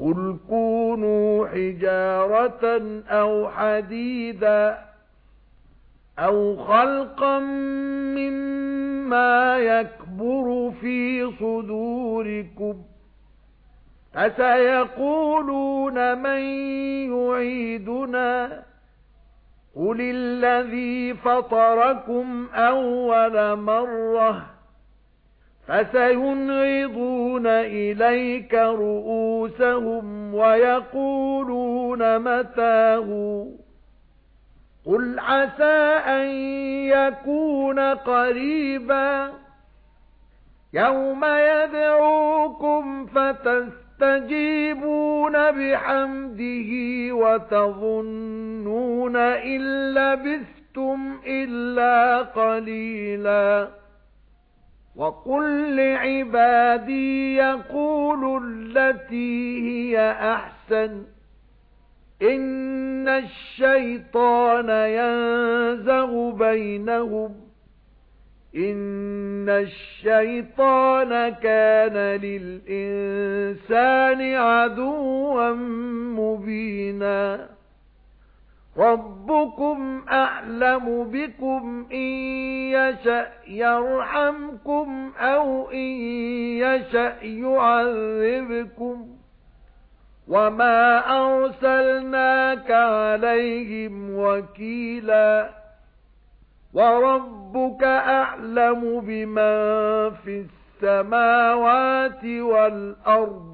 قُلْ كُونُوا حِجَارَةً أَوْ حَدِيدًا أَوْ خَلْقًا مِّمَّا يَكْبُرُ فِي صُدُورِكُمْ فَسَيَقُولُونَ مَن يُعِيدُنَا قُلِ الَّذِي فَطَرَكُمْ أَوَّلَ مَرَّةٍ فَسَيُنْغِضُونَ إِلَيْكَ رُؤُوسَهُمْ وَيَقُولُونَ مَتَىٰ قُلْ عَسَى أَن يَكُونَ قَرِيبًا. يَوْمَ يَدْعُوكُمْ فَتَسْتَجِيبُونَ بِحَمْدِهِ وَتَظُنُّونَ إِن لَّبِثْتُمْ إِلَّا قَلِيلًا. وَقُل لِّعِبَادِي يَقُولُوا الَّتِي هِيَ أَحْسَنُ إِنَّ الشَّيْطَانَ يَنزَغُ بَيْنَهُمْ إِنَّ الشَّيْطَانَ كَانَ لِلْإِنسَانِ عَدُوًّا مُبِينًا رَبُّكُمْ أَعْلَمُ بِكُمْ إِن يَشَأْ يَرْحَمْكُمْ أَوْ إِن يَشَأْ يُعَذِّبْكُمْ وَمَا أَرْسَلْنَاكَ عَلَيْهِمْ وَكِيلًا وَرَبُّكَ أَعْلَمُ بِمَن فِي السَّمَاوَاتِ وَالْأَرْضِ